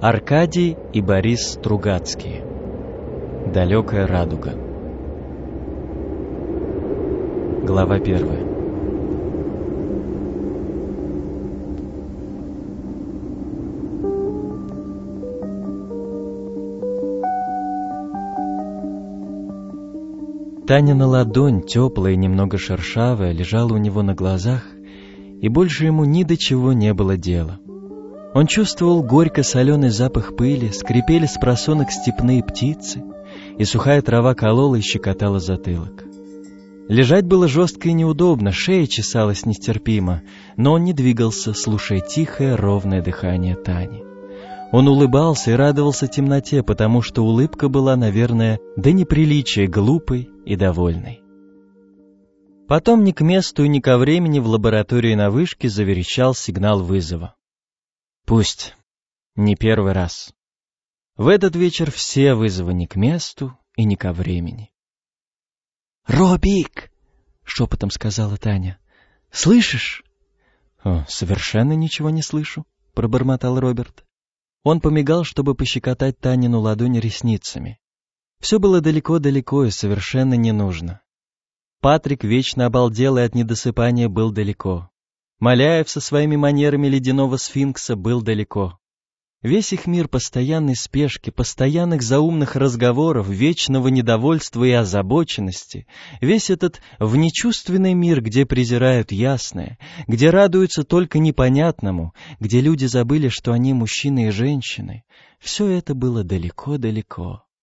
Аркадий и Борис Стругацкие. Далекая радуга. Глава первая. Танина ладонь, теплая и немного шершавая, лежала у него на глазах, и больше ему ни до чего не было дела. Он чувствовал горько-соленый запах пыли, скрипели с просонок степные птицы, и сухая трава колола и щекотала затылок. Лежать было жестко и неудобно, шея чесалась нестерпимо, но он не двигался, слушая тихое, ровное дыхание Тани. Он улыбался и радовался темноте, потому что улыбка была, наверное, до неприличия глупой и довольной. Потом ни к месту и ни ко времени в лаборатории на вышке заверещал сигнал вызова. Пусть. Не первый раз. В этот вечер все вызовы не к месту и не ко времени. «Робик!» — шепотом сказала Таня. «Слышишь?» «Совершенно ничего не слышу», — пробормотал Роберт. Он помигал, чтобы пощекотать Танину ладонь ресницами. Все было далеко-далеко и совершенно не нужно. Патрик, вечно обалделый от недосыпания, был далеко. Маляев со своими манерами ледяного сфинкса был далеко. Весь их мир постоянной спешки, постоянных заумных разговоров, вечного недовольства и озабоченности, весь этот внечувственный мир, где презирают ясное, где радуются только непонятному, где люди забыли, что они мужчины и женщины, все это было далеко-далеко.